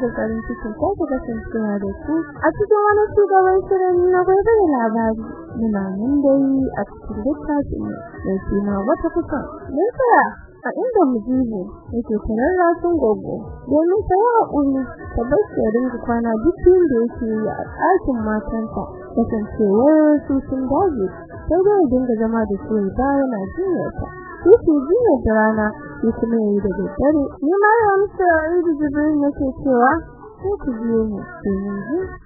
da farin cikin ko ku kasancewa da ku a cikin wani shugaban shirin na gobe da labari. Muna nan dai a cikin littafin da suna wata kusa mun tsaya a inda mujibu yake tararra sun gogo domin sai haƙuri ta bace ringa kwana duk da yake yi a ɗakin matansa. Kasancewar su sun dage sai dai dinga zama da su ba yana jinyarta su jinyar da rana shi kuma yayi da daddare. Ni ma ya amsa idu jibril nake cewa sai ku biyo mu ji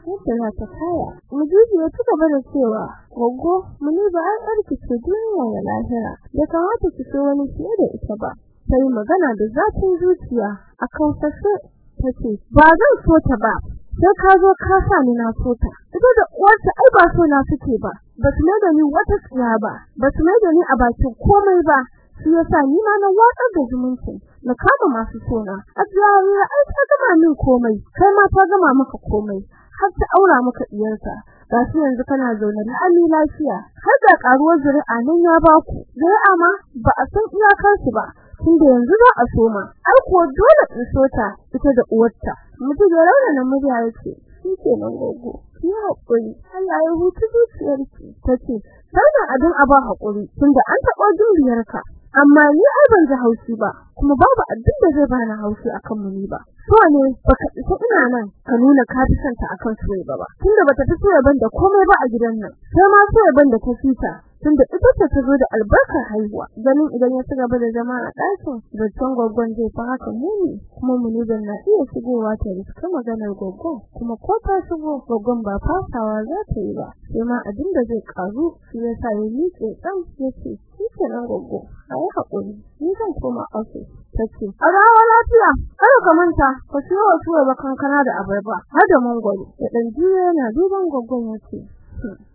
yadda za ta kaya. Mujibu ya ci gaba da cewa gogo muni ba an ɗarki ce duniya da lahira. Da kamata ki so wani fiye da ita ba. Sai magana da zafin zuciya akan sashe tace ba zan so ta ba. Sai ka zo ka sa ni na so ta. Ita da uwarta ai ba so na suke ba. Ba su mai da ni wata tsiya ba. Ba su mai da ni a bakin komai ba. Shi yasa ni ma na watsar da zumunci na kama masu sona ajiya ai ta gama min komai kai ma ta gama maka komai. Har ta aura maka diyarka ga shi yanzu kana zaune da ami lafiya. Har da karuwar zuri'a nan ya baku zuri'a ma ba a san iyakar su ba tunda yanzu za a soma. Ai ko dole in sota ita da uwarta. Mutu da rauna murya yake shi ke nan gogo ki haƙuri Allah ya hutu zuciyarki. Tace sai abin aba haƙuri tunda an taɓa juriyarka. Amma ni ai ban ji haushi ba kuma babu abin da zai bani haushi akan mu ni ba. So ne baka isa ina nan ka nuna ka fi santa akan su ba tunda bata fi so ban da komai ba a gidan nan sai ma so ban da ta fita tunda ita ce ta zo da albarkar haihuwa. Ganin idan ya ci gaba da zama a ɗakin zaton gwaggon zai fi haka muni kuma muni ban na iya shigowa ta riska maganar gwaggon kuma ko ta shigo gwaggon ba fasawa za ta yi ba sai ma abin da zai karu shi yasa ya miƙe ɗan ya ce shi ke nan gwaggo a yi haƙuri ni zan koma ofis tace a rawa lafiya kada ka manta ka siyo wa tuwa ba kankana da abarba har da mangwaro. Da dan jiya yana duban gwaggon ya ce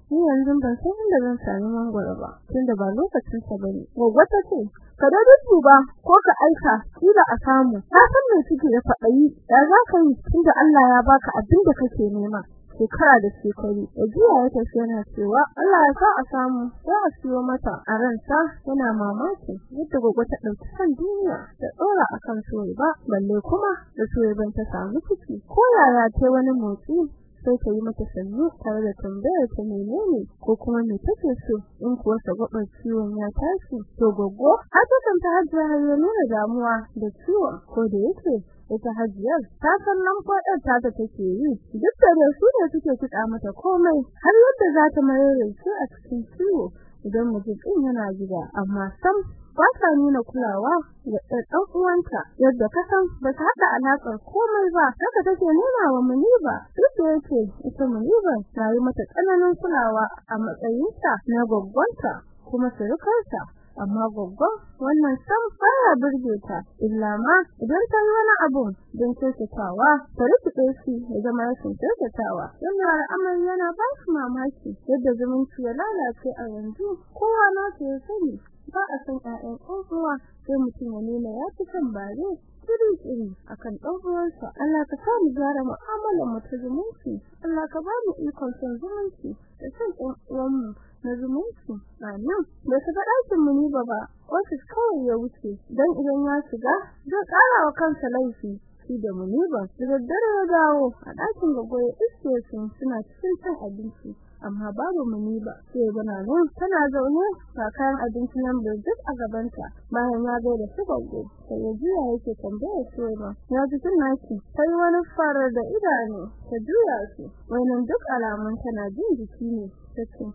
ni yanzu ban san inda zan sami mangwaro ba tunda ba lokacin sa ba ne gwaggo ta ce ka da ba ko ka aika kila a samu. Ka san me kike da faɗayi da za ka yi tunda Allah ya baka abin da kake nema. Shekara da shekaru. Ajiya ya tafi yana cewa Allah ya sa a samu. Sai a siyo mata a ransa yana mamaki yadda gogo ta ɗauki kan duniya da dora akan soyi ba balle kuma da soyi ban ta samu ciki. Ko yaya ta wani motsi sai ta yi mata sannu tare da tambayar ta menene ko kuma me take so? In kuwa sagwabar ciwon ya tashi to gogo a ta ta hajjia ya nuna damuwa da ciwon. Ko da yake ita hajiyar ta san lamfadar ta ta take yi. Duk da su ne suke tuka mata komai har yadda za ta mayar shi a cikin ciwo. Idan mutum yana gida amma sam ba nuna kulawa ga ɗan uwanta yadda ka san ba ta haɗa alaƙar komai ba. Haka take nuna wa Muniba duk da yake ita Muniba ta yi mata tsananin kulawa a matsayinta na gwaggwanta kuma surukarta. Amma goggo wannan san fara burge ta illa ma idan ta yi wani abu don kyautatawa ta riƙe shi ya zama rashin kyautatawa. Wannan al'amari yana ba shi mamaki yadda zumunci ya lalace a yanzu. Kowa na ya sani ba a san ƴaƴan uwa sai mutum ya nuna ya fi san bare iri-iri akan ɗan'uwansa Allah ka sa mu gyara mu'amalar mu ta zumunci. Allah ka ba mu ikon son zumunci da san ɗan uwanmu na zumunci. Amin. Da su ga ɗakin mu ni baba ofis kawai ya wuce. Dan idan ya shiga zai ƙara wa kansa laifi. Shi da muniba da daddare ya dawo a ɗakin gago ya iske su suna cikin cin abinci. Amma babu muniba sai bana nan tana zaune kakan abinci nan da duk a gabanta. Bayan ya ga da su gago sai ya juya yake tambaya ba ya ji tun naki sai wani farar da idanu ta juya shi. Wannan duk alamun tana jin jiki ne take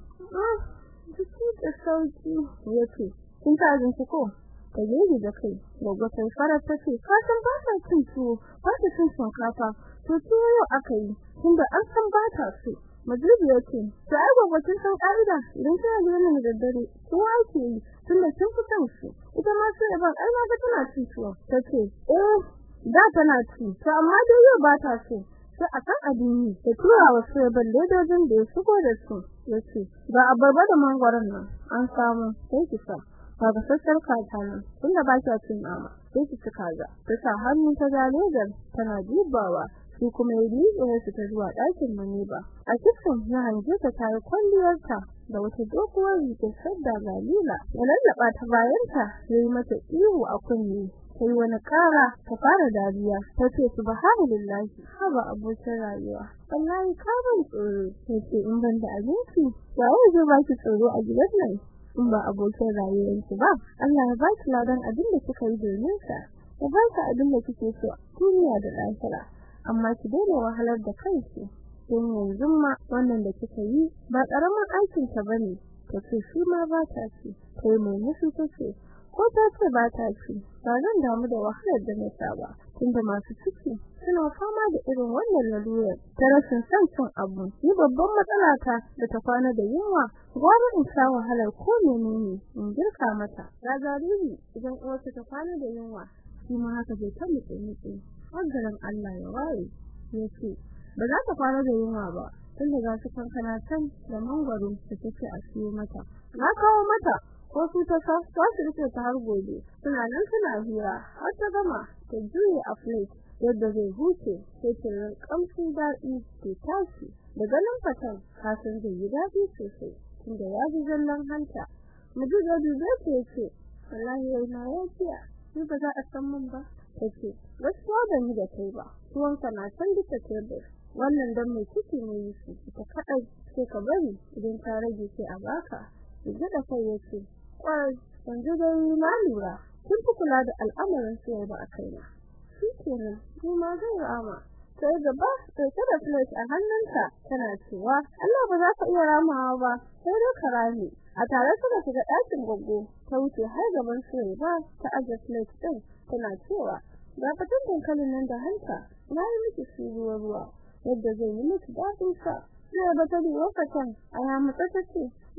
jiki da sauƙi ya ce kin ta abinci ko? Ka yi da kai. Gogo sai fara tace ka san ba ta cin tuwo ba ta cin shinkafa. To tuwo aka yi tunda an san ba ta so. Majibi ya ce ta ai gogo kin san kaida idan kina gidan da daddare ko ake yi tunda kin fi san shi ita ma sai ban ai ga tana cin tuwo tace eh da tana ci to amma dai yau ba ta so. Sai a kan abin yi da tura wa sai ban ledojin da ya shigo da su ya ce ga abarba da mangwaron nan an samu sai ki sa. Ba ga sassar kata nan tunda ba ki cin nama sai ki ci kaza. Ta sa hannu ta ga ledar tana dubawa. Shi kuma ya riƙe su ta zuwa ɗakin Muniba a cikin ya hange ta tayi kwalliyarta da wata doguwar rigar sadda galila ya lallaba ta bayanta yayi mata ihu a kunne sai wani kara ta fara dariya. Ta ce subhanallahi haba abokin rayuwa. Wallahi ka ban tsoro. Sai ce in ban da abinci ya zai ba ki tsoro a gidan nan? In ba abokin rayuwarki ba Allah ya ba ki ladan abin da kika yi domin sa. Ya ba ki abin da kike so duniya da lahira. Amma ki daina wahalar da kanki. Don yanzu ma wannan da kika yi ba ƙaramin aikin ta ba ne tace shi ma ba ta ci. Kai mai musu tace ko ta ce ba ta ci ba zan damu da wahalar da na saba tunda masu ciki suna fama da irin wannan lalurar ta rashin son cin abu. Ni babban matsala ta da ta kwana da yunwa gwara in sha wahalar ko menene in girka mata. Ga jariri idan uwarta ta kwana da yunwa shi ma haka zai ta mutse hagaran Allah ya waye ya ce ba za ta kwana da yunwa ba tunda ga su kankana can da mangwaro da take a siyo mata. Na kawo mata ko su ta sa ta su riƙe ta har gobe. Suna nan suna hira har ta gama ta juye a plate yadda zai huce sai ta kamshin daɗi ta tashi. Daga nan fatan kasan zai yi daɗi sosai tunda ya ji zallan hanta. Mudu da dube ta ya ce wallahi yau na yafiya ni ba za a san mun ba. Tace gaskiya da ni da kai ba tuwanka na san duka tebur wannan dan mai ciki ne yake ita kadai sai ka bari idan ta rage sai a baka yaji da kai ya ce kwai yanzu dai na lura kin fi kula da al'amarin sai ba a kaina shikenan ni ma zan rama sai gaba sai ta da plate a hannunta tana cewa Allah ba za ka iya ramawa ba sai dai ka a tare suka shiga ɗakin goggo ta wuce har gaban sai ba ta aje plate din tana cewa ga fatan dankalin nan da hanta na miki shi ruwa ruwa yadda zai yi miki daɗin sa. Sai ba ta duwa fatan a ya mutsa ta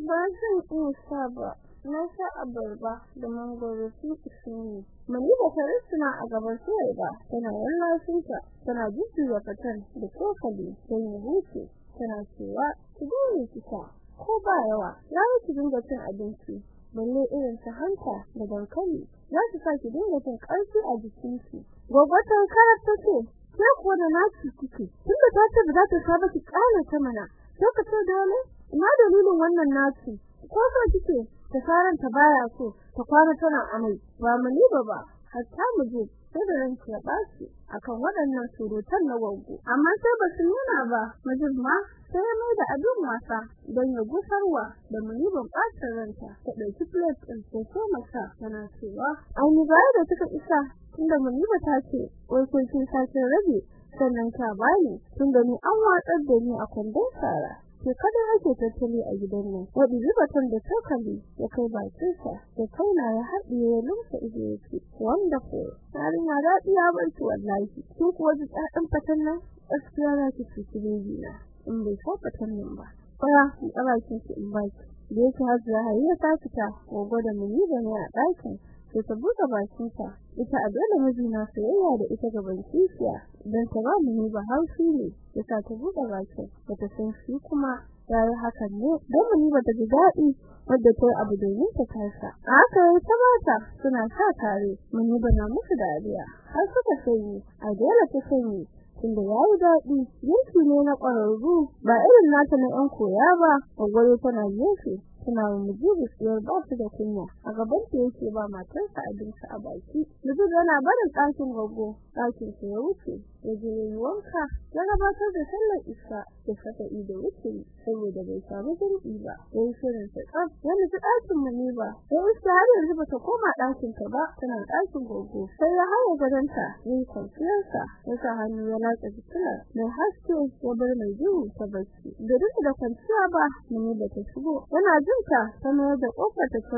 ba zan iya sha ba na sha abarba da mangoro ishe ni. Mani da tarisuna a gaban sai ba tana wallashinta tana jujjuya fatan da kokali don ya huce tana cewa ki dole ki ko ba yawa ya yi ki dinga cin abinci balle irin ta hanta da dankali. Za su sa ki dinga jin ƙarfi a jikinki. Gogotan karar ta ce ke ko da naci kike? Tunda ta ce ba za ta saba ki kana ta mana. Sai ka ce dole? Ina dalilin wannan naci ko so kike? Ta saran ta baya so ta kwana tana amai. Ba mu ni ba ba hatta mu je. Ranki ya bashi akan waɗannan surutan na wango amma sai ba su nuna ba majimma sai mai da abin wasa don ya gusarwa da munibin ɓacin ranta. Ta ɗauki plate ɗin so masa tana cewa an yi baya da suka isa tunda muniba ta ce wai kun kin sace rabe sannan ta bani tunda ni an watsar da ni a kwandon sara. Ke kada ake tattali a gidan nan wadi zubatan da tokali ya kai bakin sa da kaina ya haɗiye ya lumsa ido yake wonderful. Tsarin ya daɗi ya barki wallahi. Ko kuwa ji ɗaɗin fatan nan gaskiya za ki ci bebi na in bai so fatan nan ba fara in ƙara ki in baki. Da yake hajjira hayya ta fita gogo da muni da ne a ɗakin. Sai ta buɗe bakinta. Ita a dole mijina soyayya da ita gaban kishiya. Dan ta ba mu ba haushi ne yasa ta buɗe bakin bata san shi kuma yayi hakan ne. Dan mu ni bata ji daɗi wadda ta abu domin ta kasa haka ta bata suna sa tare. Mun yi bana musu dariya. Har suka sanyi a dole ta sanyi tunda yayi daɗi. Yanki ne na ƙwararru. Ba irin nata na ƴan koya ba gwagwaro tana gefe suna mujibu siyar ba su da kunya. A gaban ta yake ba matarsa abinci a baki. Mujibu yana barin ɗakin gogo ɗakin sa ya wuce. Ya je yi wanka ya gabatar da sallar isha da saka ido wuce saboda bai samu jirgi ba. Yayi shirin sa tsaf ya nufi ɗakin mu ne ba sai iska har yanzu bata koma ɗakin ta ba tana ɗakin gogo sai ya haye gadonta yayi kwanciyarsa ya sa hannu ya latsa fitilar mai haske ya bar mai duhu ta bacci. Da duk da kwanciya ba mu ne bata shigo. Yana jinta ta da ƙofar ta ta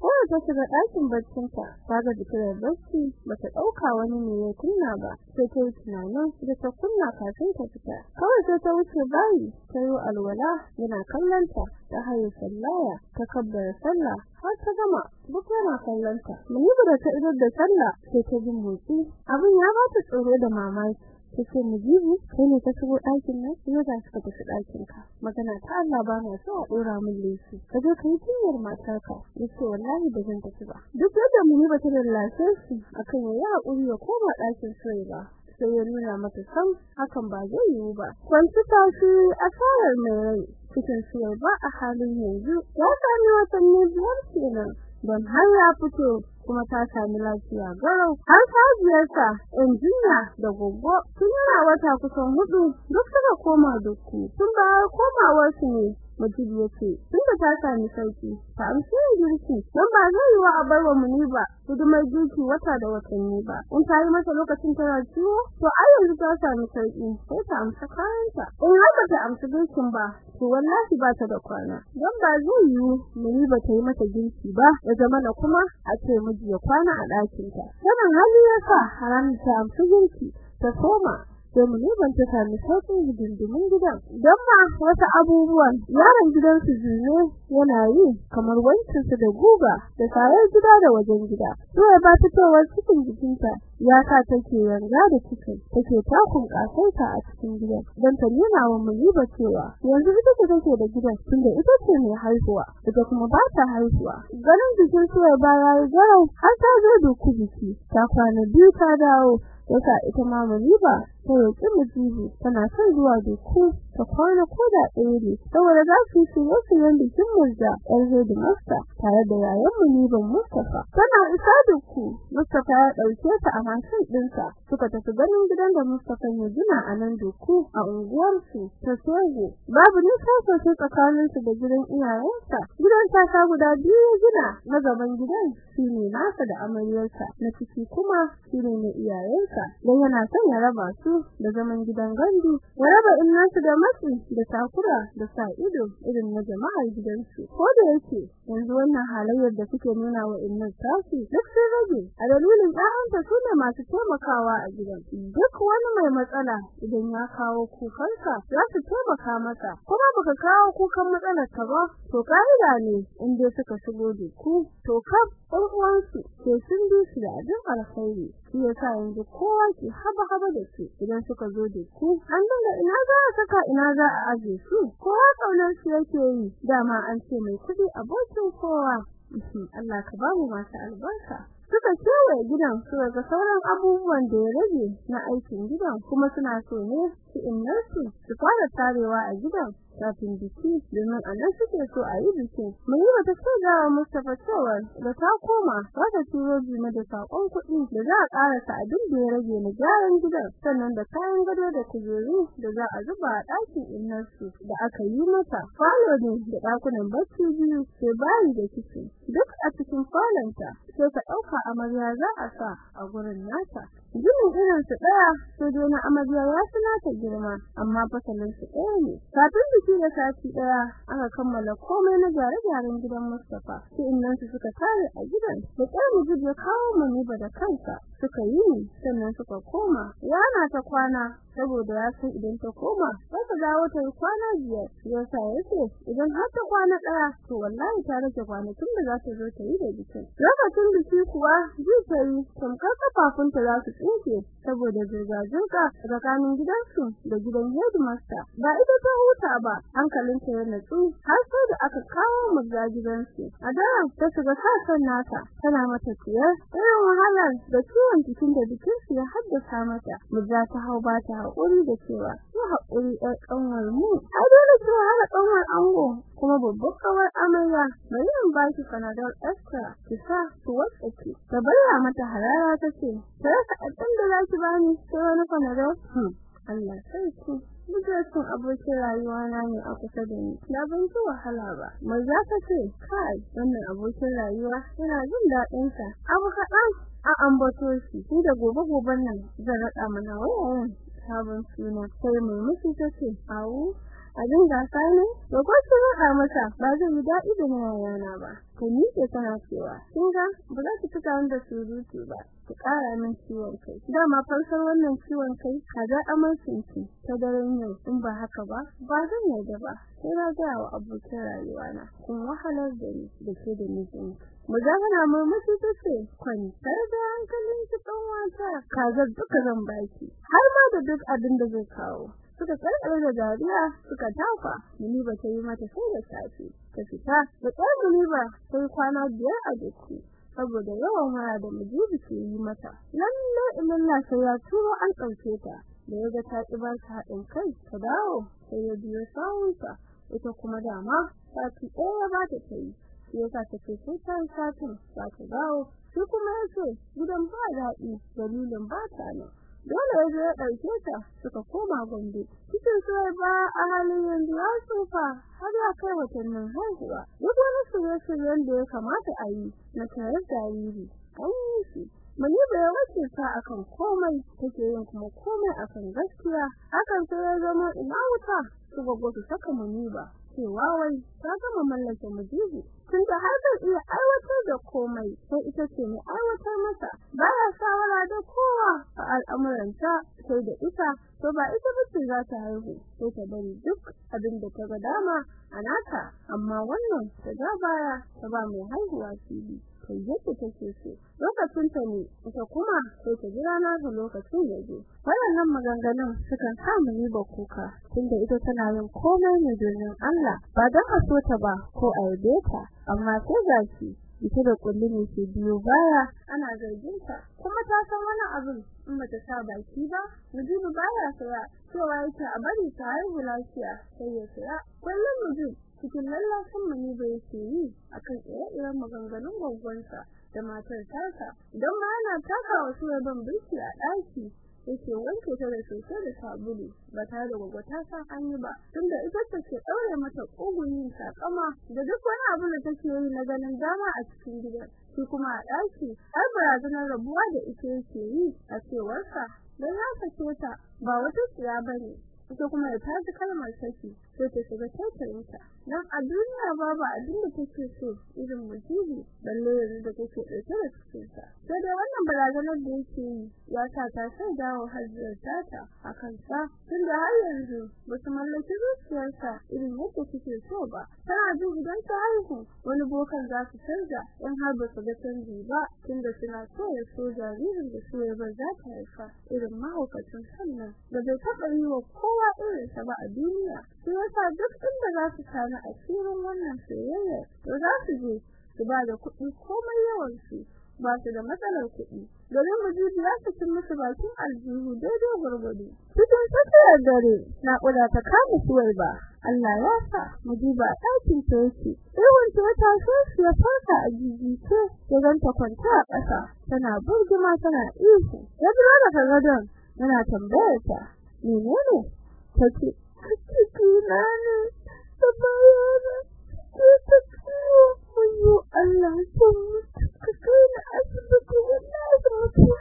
ko ta shiga ɗakin baccinta ta ga fitilar bacci bata ɗauka wani ne ya kunna ba sai ta yi tunanin da ta kunna kafin ta fita. Kawai sai ta wuce bayi ta yi alwala yana kallonta ta haye sallaya ta kabbara sallah har ta gama duk yana kallonta munibu da ta idar da sallah sai ta ji motsi. Abin ya ba ta tsoro da mamaki. Tace mujibu kai ne ka shigo ɗakin nan yau da suka tafi ɗakin ka magana ta Allah ba na so a ɗora min laifi. Ka je ka yi tinyar matarka. Yace wallahi ba zan tafi ba. Duk yadda muni ba ta lallace shi akan ya yi haƙuri ya koma ɗakin sai ba. Sai ya nuna mata sam hakan ba zai yiwu ba. Kwanci tashi asarar mai rai. Cikin siyar ba a halin yanzu. Ya sami watanni biyar kenan. Don har ya fito kuma ta sami lafiya. Garau har sajiyarsa injiniya da goggo tun yana wata kusan huɗu duk suka koma dukku. Tun bayar komawar su ne Majid ya ce tunda ta sami sauƙi ta amshi girki don ba zai yi wa a bar wa muni ba hidimar girki wata da watanni ba. In ta yi mata lokacin tana ciwo to ai yanzu ta sami sauƙi sai ta amsa kayanta. In har ba ta amsa girkin ba to wallahi ba ta da kwana. Don ba zai yi muni ba ta yi mata girki ba ya zama na kuma a ce ya kwana a ɗakinta. Sanin hali ya sa haram ta amsa girki ta soma mu ban ta sami sauƙin hidindimin gidan. Don ma wasu abubuwan yaron gidan su june yana yi kamar wancan su da guga da sayar gida da wajen gida. Sai ba fitowar cikin jikinta ya sa take yanga da cikin take takun kasaita a cikin gidan. Don ta nuna wa Muniba cewa yanzu ita ce take da gidan tunda ita ce mai haihuwa ita kuma ba ta haihuwa. Ganin jikin su ba yayi garau har ta zo duku biki ta kwana biyu ta dawo yasa ita ma Muniba ta roƙi Mujibu tana son zuwa duku ta kwana ko da ɗaya ne. Saboda za su yi shirye-shiryen bikin murja ƴar Zaidu Masta tare da yayan Muniban Mustafa tana isa duku Mustafa ya ɗauke ta a mashin ɗinsa. Suka tafi ganin gidan da Mustafa ya gina a nan duku a unguwarsu ta Sogo babu nisa sosai tsakaninsu da gidan iyayensa gidan ta guda biyu gina. Na gaban gidan shine nasa da amaryarsa. Na ciki kuma shine na iyayensa dan yana son ya raba su da zaman gidan gandu ya raba innansu da matsi da takura da sa ido irin na jama'ar gidansu. Ko da yake yanzu wannan halayyar da suke nuna wa innan tasu duk sun rage. A dalilin ƴaƴanta su ne masu taimakawa a gidan. Duk wani mai matsala idan ya kawo kukanka za su taimaka masa. Kuma baka kawo kukan matsalar ka ba to ka'ida ne in dai suka shigo da ku to kaf ɗan uwansu ke sun su da abin alkhairi shi yasa yanzu kowa ke haba haba da su idan suka zo da ku an dinga ina za a saka ina za a aje su? Kowa ƙaunar su yake yi. Dama an ce mai kuɗi abokin kowa. Allah ka ba mu masu albarka. Suka kewaye gidan suka ga sauran abubuwan da ya rage na aikin gidan kuma suna so ne innarsu su fara tarewa a gidan kafin biki domin a suke so a yi bikin. Mun yi wata shaidawa Mustapha cewa da ta koma za ta turo jima da saƙon kuɗi da za a ƙarasa abin da ya rage na gyaran gidan sannan da kayan gado da kujeru da za a zuba a ɗakin innarsu da aka yi mata. Falo ne da ɗakunan bacci biyu sai bayi da kicin. Duk a cikin falonta sai ta ɗauka amarya za a sa a gurin nata. Ginin irin su ɗaya dai na amarya ya fi nata girma amma fasalin su ɗaya ne. Kafin biki da sati ɗaya aka kammala komai na gyare-gyaren gidan Mustapha. Sai innan su suka tare a gidan da mujib ya kawo maniba da kansa. Suka yi sannan suka koma. Yana ta kwana saboda ya san idan ta koma za ta dawo ta yi kwana biyar. Yasa ya ce idan har ta kwana ɗaya to wallahi ta rage kwanakin da za ta zo ta yi da bikin. Lokacin biki kuwa zai ta yi tamkar kafafunta za su tsinke saboda zirga-zirga tsakanin gidansu da gidan headmaster. Ba ita ta huta ba hankalinta ya natsu har sai da aka kawo murza gidansu. A daren ta shiga sasan nata tana mata tiyar irin wahalar da ciwon cikin da bikinsu ya haddasa mata murza ta hau ba ta haƙuri da cewa ya haƙuri ɗan ƙanwar mu a dole cewa hada ƙanwar ango kuma babbar kawar amarya bari in ba ki panadol extra ki sa ki wasake ta bayyana mata harara ta ce ta rasa ɗan da za ki bani sai wani panadol Allah sai ki Mijin abokin rayuwa na ne a kusa da ni. Na ban ji wahala ba. Mai za ka ce, kai, wannan abokin rayuwa yana jin daɗin sa. Abu kaɗan a ambato shi. Ni da gobe goben nan zan raɗa mana wayayen sabon suna. Sai mai musu ta ce, awu, abin gasa ne? Da kwasu raɗa masa ba zai yi daɗi da na yana ba. Ka miƙe tana cewa, kin ga ba za ki fita wanda surutu ba. Ki ƙara min ciwon kai. Dama farsar wannan ciwon kai kaza amarcin ki ta daren yau in ba haka ba ba zan yarda ba. Sai na ga wa abokin rayuwa na. Kun wahalar da ni da ke da mijinki. Mujahana murmushi ta ce, kwantar da hankalin ki ɗan wata, kazar duka zan baki, har ma da duk abin da zai kawo. Suka karkare da dariya suka tafa, Muni ba ta yi mata sai da safe. Ta fita, da ɗaya Muni ba sai kwana biyar a duku. saboda yawan waya da mujibi ke yi mata. Lalle ilalla sai ya turo an ɗauke ta, da ya ga ta ƙi ba ta haɗin kai ta dawo, sai ya biyo sawunsa. Ita kuma dama sati ɗaya ba ta ta yi. Shi yasa take sai ta satin za ta dawo. Shi kuma ya ce gidan ba daɗi dalilin ba ta nan. Dole ya ya ɗauke ta suka koma gombe. Cikin sai ba a halin yanzu ya tsufa har ya kai watannin haihuwa. Duk wani shirye-shiryen da ya kamata a yi na tare jariri an yi shi. Mani bai wace ta akan komai take yin kuma komai akan gaskiya. Hakan sai ya zama ina wuta su gogo saka mani ba. Cewa wai ta gama mallake mujiji tunda har zai iya aiwatar da komai sai ita ce mai aiwatar masa. Baya shawara da kowa a al'amuranta sai da ita to ba ita bace za ta haihu sai ta bari duk abin da ta ga dama a nata. Amma wannan ta ga baya ta ba mai haihuwa fili. Kai yadda take so. Lokacin ta ne ita kuma sai ta jira na ga lokacin ya zo. Wannan maganganun sukan sa mu yi kuka tunda ita tana yin komai ne domin Allah. Ba don a so ta ba ko a yabe ta amma sai gashi ita da kulli ne ke biyo baya ana zargin ta. Kuma ta san wani abin in bata sa baki ba Mujibu baya saya cewa yake a bari ta haihu lafiya sai ya saya. Kullum Mujibu cikin lallacin mani da yake yi akan ire-iren maganganun gwaggonsa da matar tasa. Don ma yana taka wasu rabon birki a ɗaki yake wanke ta da soso da sabulu ba tare da gwagwa ta san an yi ba. Tunda ita ke ɗaure mata ƙugun yin sakama da duk wani abu da take yi na ganin dama a cikin gidan. Shi kuma a ɗaki har barazanar rabuwa da ita yake yi a cewarsa don ya sake ta ba wata tsiya ba ne ita kuma ya taji kalmar saki sai ta shiga taitarinta dan a duniya babu abin da take so irin mujibi balle yanzu da take ɗauke da cikin sa sai da wannan barazanar da yake yi ya sa ta sai dawo hajjiyar tata akan sa tunda har yanzu ba su mallaki zuciyarsa irin yadda suke so ba. Tana jin idan ta haihu wani bokan za su canza in har ba su ga canji ba tunda suna so ya so jaririn da su ya za ta haifa irin mahaukacin sannan. Da bai taɓa yi wa kowa irinsa ba a duniya shi yasa duk inda za su sami asirin wannan soyayya to za su je su ba da kuɗi komai yawan su ba su da matsalar kuɗi. Domin mujibi ya fitin musu bakin aljihu daidai gurgudu cikin tsakiyar dare naƙuda ta kama suwai ba. Allah ya sa mujiba ɗakin ta yake. Ihun ta ta shi ya farka a jijice ya ganta kwanta a ƙasa tana burgima tana ihu. Ya biro daga gadon yana tambayar ta menene tace ne da bayana ke ta ciwo mun Allah sun ka kai asibiti wallahi da mutuwa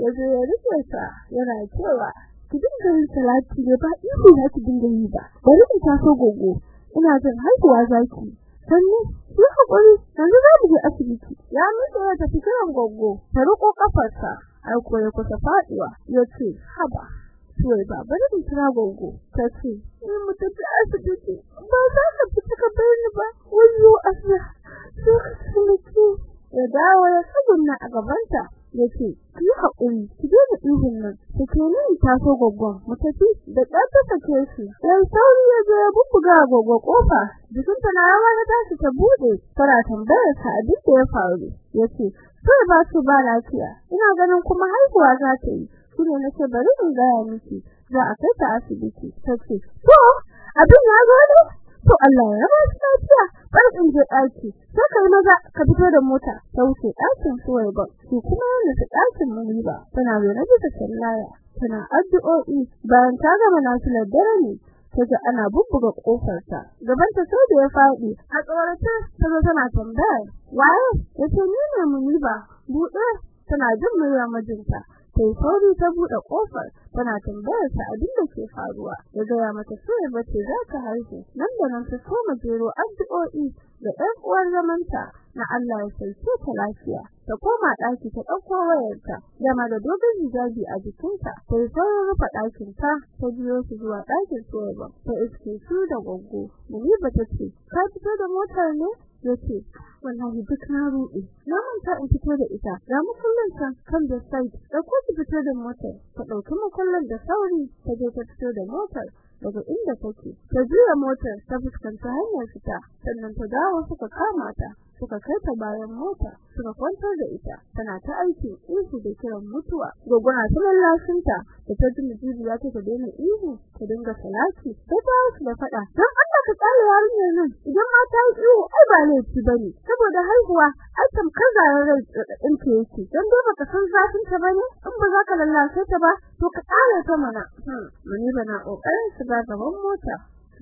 ya zo ya riƙe ta yana cewa ki dinga yin salati ne ba ihu na ki dinga yi ba. Bari in taso gogo ina jin haihuwa zaki. Sannan ki haƙuri yanzu za mu je asibiti. Ya mutu ya tafi kiran gogo ta riko kafarsa ai ko ya kusa faɗuwa ya ce haba. Suwai ba bari in kira gogo ta ce ni mu tafi asibiti. Ba za ka fita ka bar ni ba. Wayo Allah so ka ya dawo ya tsugunna a gabanta ya ce ki haƙuri ki daina ihun nan. Take ni ta so goggon mu tafi. Da ƙarfi take shi dan sauri ya zo ya bubbuga goggo ƙofa jikinta na rawa ta tashi ta buɗe tana tambayar sa abin da ya faru. Yace sai ba su ba lafiya ina ganin kuma haihuwa za ta yi. Shine nace bari in ga miki za a kai ta asibiti. Tace to abin ya ne to Allah ya ba shi lafiya. Bar in je daki sai kai maza ka fito da mota ta wuce ɗakin suwai ba shi kuma yana ta ɗakin ba tana zaune bisa sallaya tana addu'o'i. Bayan ta gama nafilar dare ne kaga ana bubbuga ƙofar ta gaban ta sai da ya faɗi a tsorace ta zo tana tambaya waye? Yace ni ne muniba buɗe tana jin muryar mijinta. Sai sauri ta buɗe ƙofar tana tambayar sa abin da ke faruwa. Ya ga mata sai bace za ka haihu. Nan da nan ta koma jero addu'o'i da ɗan uwar zamanta. Na Allah ya sauke ta lafiya. Ta koma ɗaki ta ɗauko wayarta. Dama da dogon hijabi a jikinta sai saurin rufe ɗakin ta ta biyo su zuwa ɗakin soyayya ta iske su da goggo. Muni ba ta ce ka fito da motar ne? Ya ce wallahi duk na ruɗe. Na manta in fito da ita. Ga mukullin can kan da site da ko ki fito da motar. Ta ɗauki mukullin da sauri ta je ta fito da motar daga inda take. Ta juya motar ta fuskanta hanyar fita. Sannan ta dawo suka kama ta suka kai ta bayan mota suka kwantar da ita. Tana ta aiki ihu da kiran mutuwa. Gogona ta. Lallashinta da ta ji jibiya ta daina ihu ta dinga salati. Ta ta da fada dan Allah ka tsare yarinyar nan. Idan ma ta yi ihu ai ba laifi ba ne saboda haihuwa ai tamkar zarar rai ta yake. Dan dai baka san zafin ta ba ne in ba za ka lallace ta ba to ka kare ta mana. Muni bana ƙoƙarin su ga gaban mota.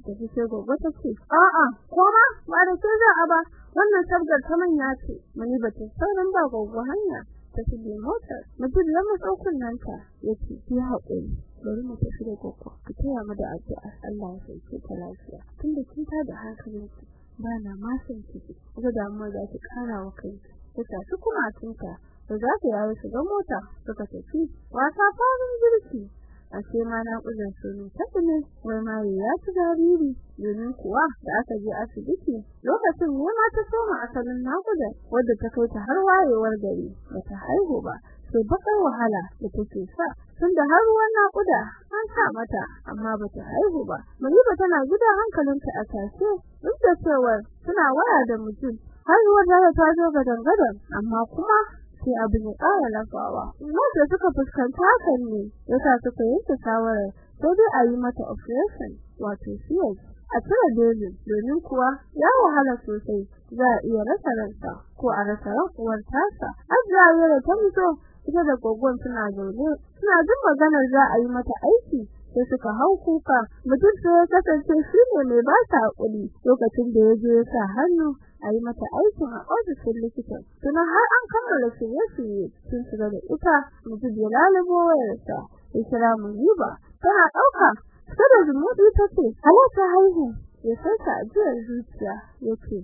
Ta fi sai gogo ta ce a'a kuma ba da ke za a ba. Wannan sabgar ta manya ce. Muni ba ta sauran ba gogo hanya. Ta shige motar. Mutum ya matsa kunnanta ya ce ki haƙuri. Bari mu tafi da gogo ki taya mu da addu'a. Allah ya sauke ta lafiya. Tunda kin ta da hankalinki ba na ma san ciki ga damuwa za ki kara wa kanki ta tafi kuma tunta da za ta yawo shiga mota. Suka tafi. Wata farin girki ashe ma na kuɗin sunu tabbine wai ma ya ci jariri. Domin kuwa da aka je asibiti lokacin ne ma ta soma asalin nakuda wadda ta kai ta har wayewar gari. Bata haihu ba. Sai bakar wahala da take sa tunda har ruwan nakuda an sa mata amma bata haihu ba. Muliba tana gida hankalinta a tashe duk da cewa tana waya da mutum har ruwan da ta zo ga dangadan amma kuma sai abin ya ƙara lafawa. Wanda suka fuskanci hakan ne yasa suka yanke shawarar sai dai a yi mata operation wato CS a cire dozin domin kuwa ya wahala sosai za a iya rasa ransa ko a rasa ran uwar tasa. Azra'iya da ta mutu ita da gogon suna zaune suna jin maganar za a yi mata aiki sai suka hau kuka. Mutum sai ya kasance shi ne mai ba ta haƙuri lokacin da ya je ya sa hannu a yi mata aikin a ofishin likitan tuna har an kammala shirye-shirye sun shiga da ita mutum ya lalubo wayarsa ya kira mu riba tana ɗauka kada zumuɗi ta ce halatta haihu. Ya sauka ajiyar zuciya ya ce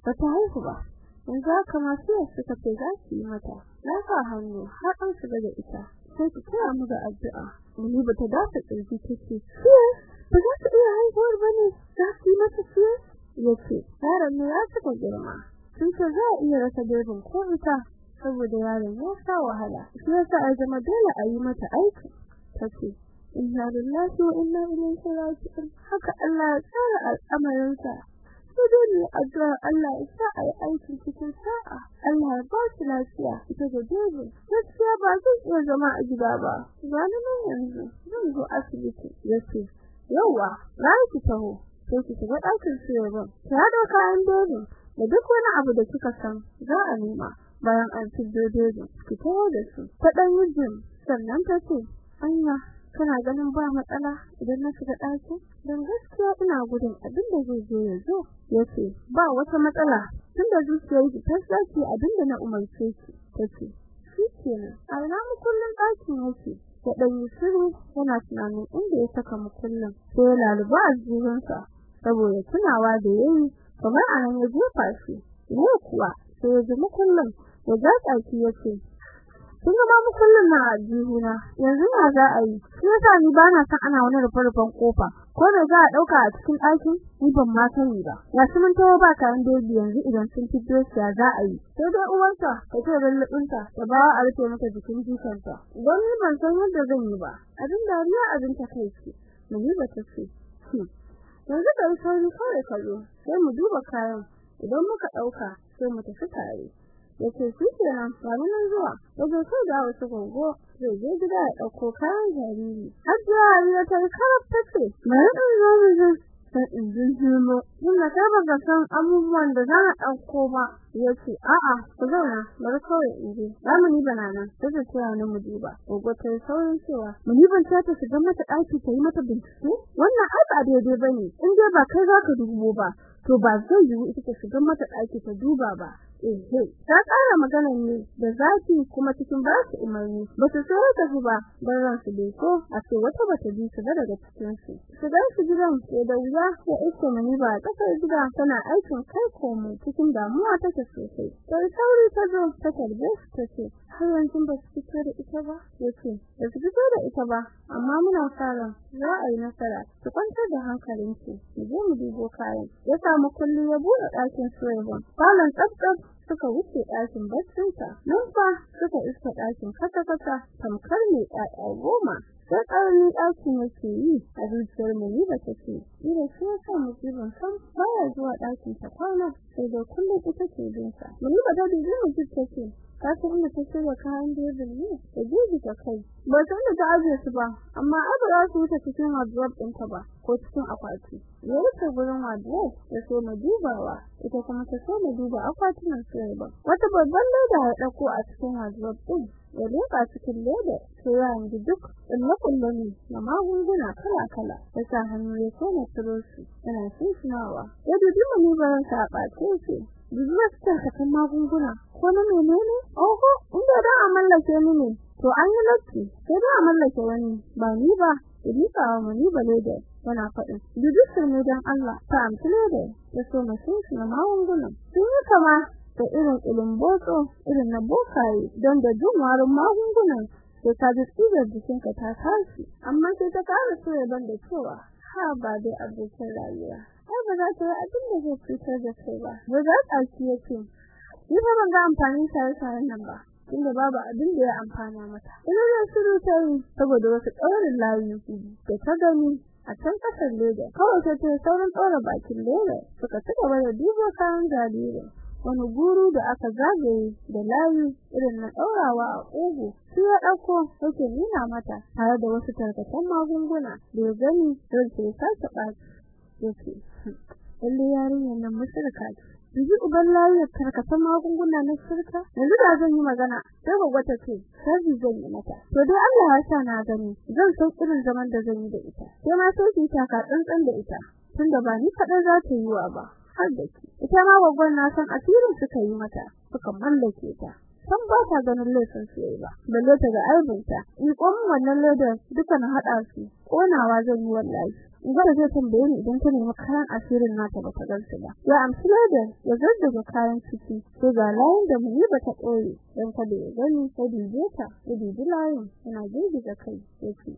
ba ta haihu ba. Yanzu haka masu yau suka ce za su yi mata na sa hannu har an shiga da ita. Sai ta kira mu da addu'a. Ni ba ta dafa ƙirji take ba za su iya haihuwar ba ne? Za yi mata ce yaron ne ya cika girma. Sun ce za a iya rasa bebin ko ita saboda yaron ya sha wahala. Shi yasa a zama dole a yi mata aiki. Ta ce inna lillahi wa inna ilaihi raji'un. Haka Allah ya tsara al'amarinsa. Dai ne addu'a Allah ya sa a yi aikin cikin sa'a. Allah ya ba shi lafiya. Ita da bebe gaskiya ba zan iya zama a gida ba. Nan yanzu. Zan zo asibiti. Yace yawa na ki taho. Sai ki shiga ɗakin sirrin ki hada kayan bebe da duk wani abu da kika san za a nema bayan an fiddo bebe ki taho da su. Ta ɗan yi sannan ta ce anya kana ganin ba matsala idan na shiga ɗaki don gaskiya ina gudun abin da zai zo ya zo ya ce ba wata matsala. Tunda zuciyar ki ta saki abin da na umarce ki tace shikenan a ina mu kullun ɗakin yake? Ya dan yi shiru yana tunanin inda ya saka mu kullun sai ya laluba a jirinsa saboda tunawa da yayi kamar a nan ya jefa shi. Ne kuwa sai ya ji mu kullun ya ga tsaki ya ce kun ga mu kullun na jihuna yanzu na za a yi? Shi yasa ni ba na san ana wani rufe-rufen ƙofa. Ko da za a ɗauka a cikin ɗakin? Ni ban ma sani ba. Ya su mun tawo ba kayan bebi yanzu idan sun fito shi za a yi? Sai dai uwarsa ta ce lallubinta ta ba a rufe mata jikin jikanta. Don ni ban san yadda zan yi ba. Abin dariya abin ta kai ce mu yi ba ta ce yanzu da sauri kawai kallo sai mu duba kayan. Idan muka ɗauka sai mu tafi tare. Ya ce shi kenan bani nan zuwa ya je sai da wasu gogo zai je gida ya ɗauko kayan jariri hajjia ya ta karab tace mai dan mu sai in ji jimo ina ta ba san abubuwan da za a ɗauko ba ya ce a'a ku zauna bari kawai in je za mu ni banana sai ta ce ni mu duba gogo ta saurin cewa mu ni ban ta shiga mata daki ta yi mata bincike wannan ai ba daidai ba ne in dai ba kai za ka dubo ba to ba zai yi ita ta shiga mata daki ta duba ba ta ƙara magana ne da zaki kuma cikin ba su umarni. Ba su so ta ba dan ran su bai ko a ce wata bata bi su daga cikin su shiga su gidan ke da wuya ya iske mani ba ƙasar gida tana aikin kai komo cikin damuwa take sosai. Sai sauri ta zo ta tarbe su ta ce har yanzu ba su fito da ita ba? Yace ba su fito da ita ba amma muna fara za a yi nasara. Ki kwantar da hankalinki mu je mu dubo kayan. Ya samu kulli ya buɗe ɗakin soyayya falon tsaftsaf suka wuce ɗakin baccinsa nan fa suka iska ɗakin kata-kata tamkar mai ɗaɗa goma. Sai ƙaramin ɗakin yake yi a zuciyar mu ni ba take ira shi ya sa musibin sam baya zuwa ɗakin ta kwana sai da kullum ita ce bin sa. Mu ba da dubi mu take ka san inda ta shirya kayan bebin ne? Da jeji ta kai. Ba san da ta ajiye su ba amma ai ba za su wuce cikin wardrobe ɗinta ba ko cikin akwati. Ya wuce gurin wardrobe? Ya so mu dubawa. Ita kuma ta so mu duba akwatunan sai ba. Wata babban leda ya ɗauko a cikin wardrobe ɗin ya leƙa cikin leda sai ya hangi duk kulle-kulle ne na magunguna kala-kala. Ya sa hannu ya so na ciro su yana shinshinawa. Ya dubi mu sa a ɓace shi Business tarkatan magunguna ko na menene? Oho, inda da a mallake ni ne. To an yi latti, sai da a mallake wani, ba ni ba. Ilika wa mani ba da yana faɗin. Dudusar ne don Allah ta amshi da ya so mashin shi na magungunan. Sun yi kama da irin ilimbotso irin na bokaye don da jin warin magungunan sai ka ji tsigar jikinka ta tashi. Amma sai ta kara so ya ban da cewa ha ba dai abokin rayuwa. Ba za ta yi abin da zai cutar da kai ba. Ba za ta ci yake ni ba ban ga amfanin shaye-shayen nan ba tunda babu abin da ya amfana mata. Ina da shiru ta saboda wasu ƙaurin layu da ta gani a can ƙasar leda kawai ta ce saurin tsora bakin leda suka ci gaba da duba kayan jaririn wani guru da aka zagaye da layu irin na ɗaurawa a ƙugu shi ya ɗauko yake nuna mata tare da wasu tarkacen magunguna da ya gani don sai sace ɓaci yake lalle yarinyar nan mushrika ce. Yanzu uban layar karkatan magunguna na shirka yanzu da zan yi magana sai gogo ta ce sai zan yi mata. To dai Allah ya sa na gani zan san irin zaman da zan yi da ita. Sai ma sai ki taka tsantsan da ita tunda ba ni kaɗai za ta yi wa ba har da ki ita ma gogon na san asirin suka yi mata suka mallake ta. San ba ta ganin laifin su ba balle ga aibinta. In komin wannan ledar duka na hada su konawa zan yi wallahi. Ga zai tambaye ni idan ta nemi kayan asirin nata ba ta gansu ba. Ya amshi ledar ya zaddaga kayan ciki. Sai ga layin da mu ba ta koyi dan kada ya gani ta dije ta ya dije layin yana kai yake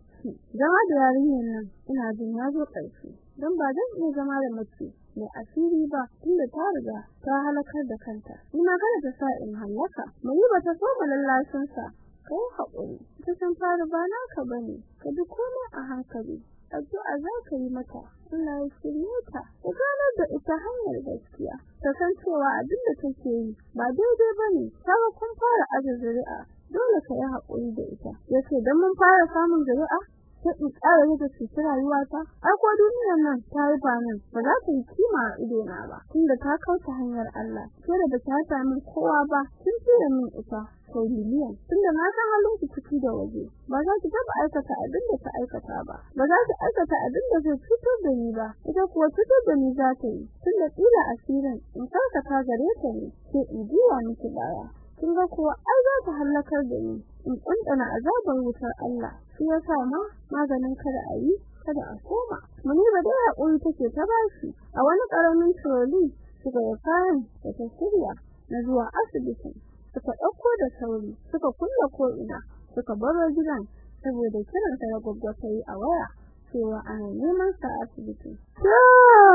zama da yarinyar nan ina jin ya zo ƙarshe. Don ba zan iya zama da mace mai asiri ba tunda ta riga ta halakar da kanta. Ina kada ta sa in halaka mai ba ta so lallashin sa kai haƙuri. Ta san fara ba naka ba ne ka bi komai a hankali. Addu'a za ka yi mata. Allah ya shirye ta. Ta ganar da ita hanyar gaskiya. Ta san cewa abin da take yi ba daidai ba ne ta ga kun fara aje zuri'a. Dole ka yi haƙuri da ita. Yace dan mun fara samun zuri'a sai in ƙara yadda cutar rayuwata ai ko duniyar nan ta yi ba nan ba za ta yi kima a ido na ba tunda ta kauta hanyar Allah ke da ba ta sami kowa ba kin tsira min ita sau miliyan tunda na san halin ki ciki da waje ba za ki taba aikata abin da ta aikata ba ba za ki aikata abin da zai cutar da ni ba ita kuwa cutar da ni za ta yi tunda tsira asirin in karkata gare ta ne sai in biya miki baya kin ga kuwa ai za ta halakar da ni. In kuntana azabar wutar Allah. Shi yasa ma maganin kada a yi kada a koma. Ba dai haƙuri take ta bashi a wani ƙaramin troli suka yi kayan da ta shirya na zuwa asibiti suka ɗauko da sauri suka kulle ko ina suka baro gidan saboda kiran ta da gwaggwata yi a waya cewa ana neman sa asibiti to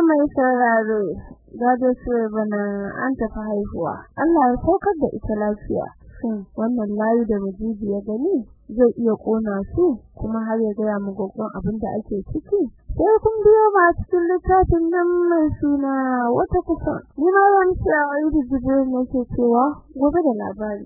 mai sauraro. Gado sai bana an tafi haihuwa. Allah ya saukar da ita lafiya. Shin wannan layi da mujiji ya gani zai iya kona su kuma har ya gaya mu gogon abin da ake ciki? Sai kun biyo ma cikin littafin nan mai suna wata kusa. Ni ma yan a yi jibril ne ke cewa gobe da labari.